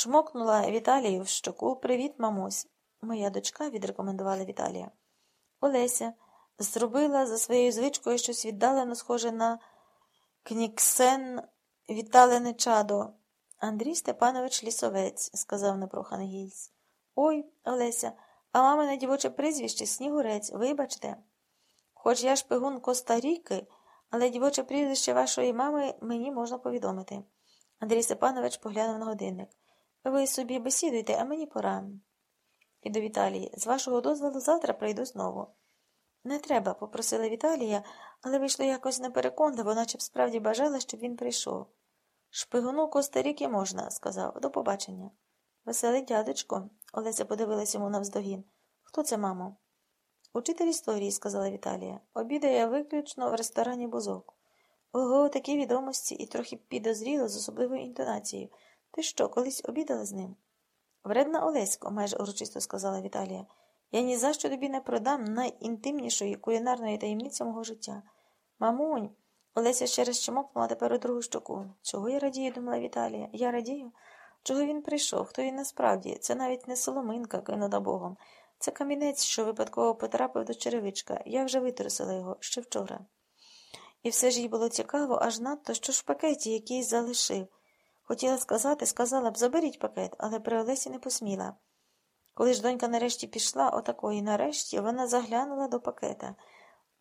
Чмокнула Віталію в щоку. Привіт, мамусь. Моя дочка, відрекомендувала Віталія. Олеся зробила за своєю звичкою щось віддалено схоже на кніксен віддалене чадо. Андрій Степанович Лісовець, сказав непроханий гільц. Ой, Олеся, а мамине дівоче прізвище Снігурець, вибачте. Хоч я шпигун Коста-Ріки, але дівоче прізвище вашої мами мені можна повідомити. Андрій Степанович поглянув на годинник. Ви собі бесідуйте, а мені пора. І до Віталії, з вашого дозволу завтра прийду знову. Не треба, попросила Віталія, але вийшло якось непереконливо, наче б справді бажала, щоб він прийшов. Шпигуну Коста-Ріки можна, сказав. До побачення. Веселий дядечко, Олеся подивилась йому навздогін. Хто це, мамо? Учитель історії, сказала Віталія. Обідає виключно в ресторані бузок. Ого, такі відомості і трохи підозріло з особливою інтонацією. Ти що, колись обідала з ним? Вредна Олесько, майже урочисто сказала Віталія. Я ні за що тобі не продам найінтимнішої кулінарної таємниці мого життя. Мамунь, Олеся ще раз чмокнула тепер у другу щоку. Чого я радію, думала Віталія. Я радію. Чого він прийшов? Хто він насправді? Це навіть не соломинка, кинута Богом. Це камінець, що випадково потрапив до черевичка. Я вже витрусила його ще вчора. І все ж їй було цікаво, аж надто, що ж в пакеті якийсь залишив. Хотіла сказати, сказала б, заберіть пакет, але при Олесі не посміла. Коли ж донька нарешті пішла, отакої нарешті, вона заглянула до пакета.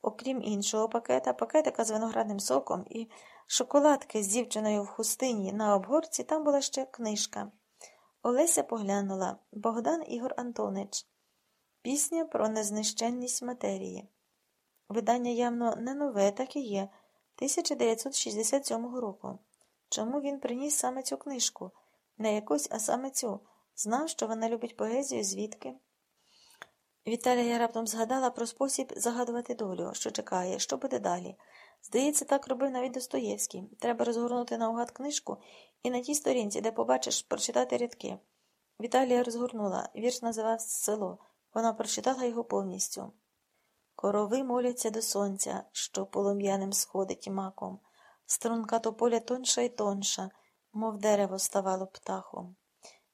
Окрім іншого пакета, пакетика з виноградним соком і шоколадки з дівчиною в хустині на обгорці, там була ще книжка. Олеся поглянула Богдан Ігор Антонич. Пісня про незнищенність матерії. Видання явно не нове, так і є, 1967 року. Чому він приніс саме цю книжку? Не якусь, а саме цю. Знав, що вона любить поезію, звідки? Віталія раптом згадала про спосіб загадувати долю, що чекає, що буде далі. Здається, так робив навіть Достоєвський. Треба розгорнути наугад книжку і на тій сторінці, де побачиш, прочитати рядки. Віталія розгорнула. Вірш називався Село. Вона прочитала його повністю. Корови моляться до сонця, що полум'яним сходить маком. Струнка тополя тонша й тонша, мов дерево ставало птахом.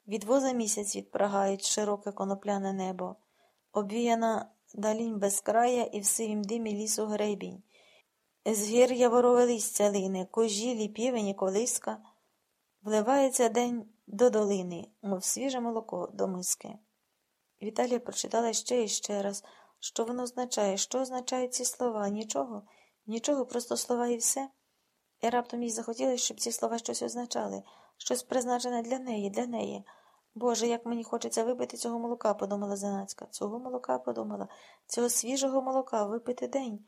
Від воза місяць відпрагають широке конопляне небо, обвіяна далінь безкрая і в сивім димі лісу гребінь. З гір яворове листя лине, кожілі, півені, колиска. Вливається день до долини, мов свіже молоко до миски. Віталія прочитала ще і ще раз, що воно означає, що означають ці слова? Нічого, нічого, просто слова і все. І раптом їй захотілося, щоб ці слова щось означали, щось призначене для неї, для неї. Боже, як мені хочеться випити цього молока, подумала Занацька. Цього молока подумала, цього свіжого молока випити день.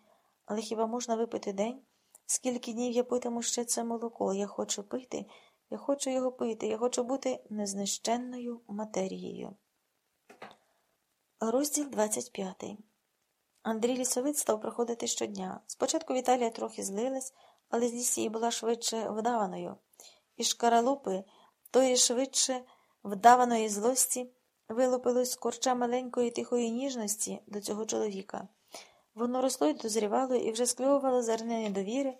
Але хіба можна випити день? Скільки днів я питиму ще це молоко? Я хочу пити, я хочу його пити, я хочу бути незнищенною матерією. Розділ 25 Андрій Лісовець став проходити щодня. Спочатку Віталія трохи злилась, але злість її була швидше вдаваною. І шкаралупи тої швидше вдаваної злості вилупилось з корча маленької тихої ніжності до цього чоловіка. Воно росло й дозрівало і вже скльовувало зерни недовіри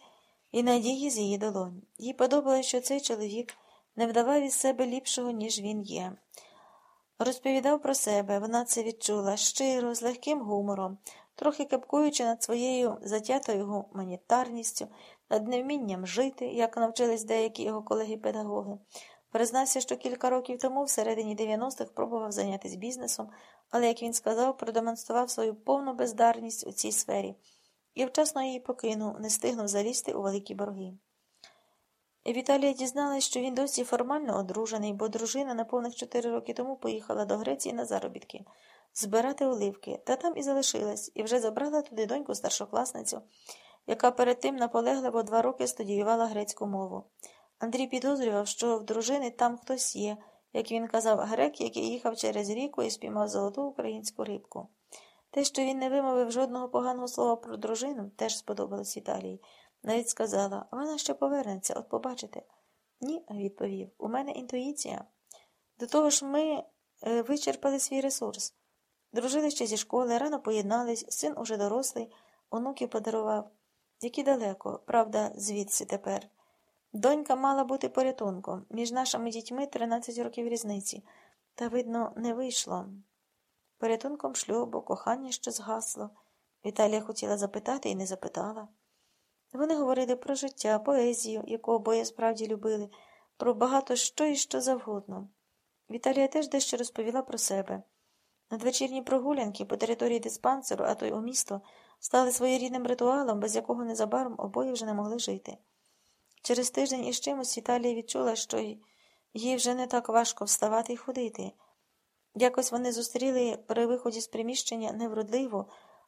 і надії з її долонь. Їй подобалось, що цей чоловік не вдавав із себе ліпшого, ніж він є. Розповідав про себе, вона це відчула щиро, з легким гумором, трохи кепкуючи над своєю затятою гуманітарністю, над невмінням жити, як навчились деякі його колеги-педагоги. Признався, що кілька років тому, в середині 90-х, пробував зайнятися бізнесом, але, як він сказав, продемонстрував свою повну бездарність у цій сфері і вчасно її покинув, не стигнув залізти у великі борги. Віталія дізналась, що він досі формально одружений, бо дружина на повних чотири роки тому поїхала до Греції на заробітки збирати оливки, та там і залишилась, і вже забрала туди доньку старшокласницю, яка перед тим наполегливо два роки студіювала грецьку мову. Андрій підозрював, що в дружини там хтось є, як він казав, грек, який їхав через ріку і спіймав золоту українську рибку. Те, що він не вимовив жодного поганого слова про дружину, теж сподобалось Віталії. Навіть сказала, вона ще повернеться, от побачите. Ні, відповів, у мене інтуїція. До того ж, ми е, вичерпали свій ресурс. Дружили ще зі школи, рано поєднались, син уже дорослий, онуків подарував. Які далеко, правда, звідси тепер. Донька мала бути порятунком. Між нашими дітьми 13 років різниці. Та, видно, не вийшло. Порятунком шлюбу, кохання що згасло. Віталія хотіла запитати і не запитала. Вони говорили про життя, поезію, яку обоє справді любили, про багато що і що завгодно. Віталія теж дещо розповіла про себе. Надвечірні прогулянки по території диспансеру, а то й у місто, стали своєрідним ритуалом, без якого незабаром обоє вже не могли жити. Через тиждень із чимось Віталія відчула, що їй вже не так важко вставати і ходити. Якось вони зустріли при виході з приміщення невродливу,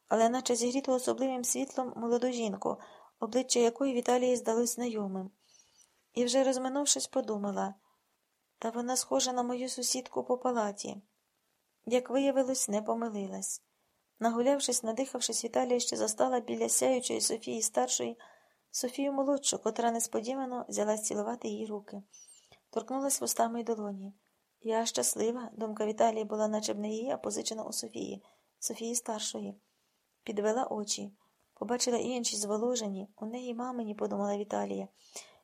але наче зігріту особливим світлом молоду жінку, обличчя якої Віталії здалось знайомим. І вже розминувшись, подумала та вона схожа на мою сусідку по палаті. Як виявилось, не помилилась. Нагулявшись, надихавшись, Віталія ще застала біля сяючої Софії старшої Софію молодшу, котра несподівано взялась цілувати її руки. Торкнулась вустами й долоні. Я щаслива, думка Віталії була наче б не її, а позичена у Софії, Софії старшої. Підвела очі, побачила інші зволожені, у неї мамині, подумала Віталія,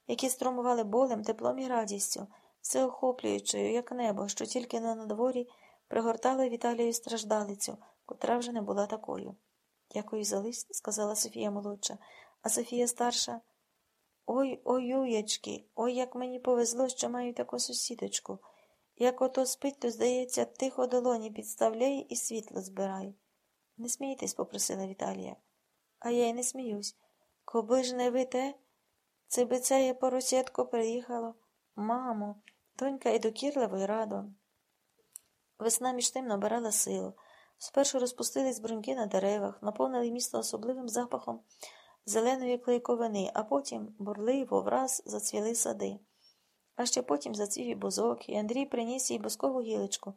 які струмували болем, теплом і радістю, всеохоплюючою, як небо, що тільки на надворі пригортало Віталію страждалицю, котра вже не була такою. Дякую за лист, сказала Софія молодша, а Софія старша. Ой, ой, уячки, ой, як мені повезло, що маю таку сусідочку. Як ото спить, то, здається, тихо долоні підставляє і світло збирає. Не смійтесь, попросила Віталія. А я й не сміюсь. Коби ж не ви те, це би це поросятко приїхало. Мамо, донька і докірливо, і радо. Весна між тим набирала силу. Спершу розпустились бруньки на деревах, наповнили місто особливим запахом зеленої клейковини, а потім бурливо враз зацвіли сади. А ще потім зацвів і бузок, і Андрій приніс їй бузкову гілочку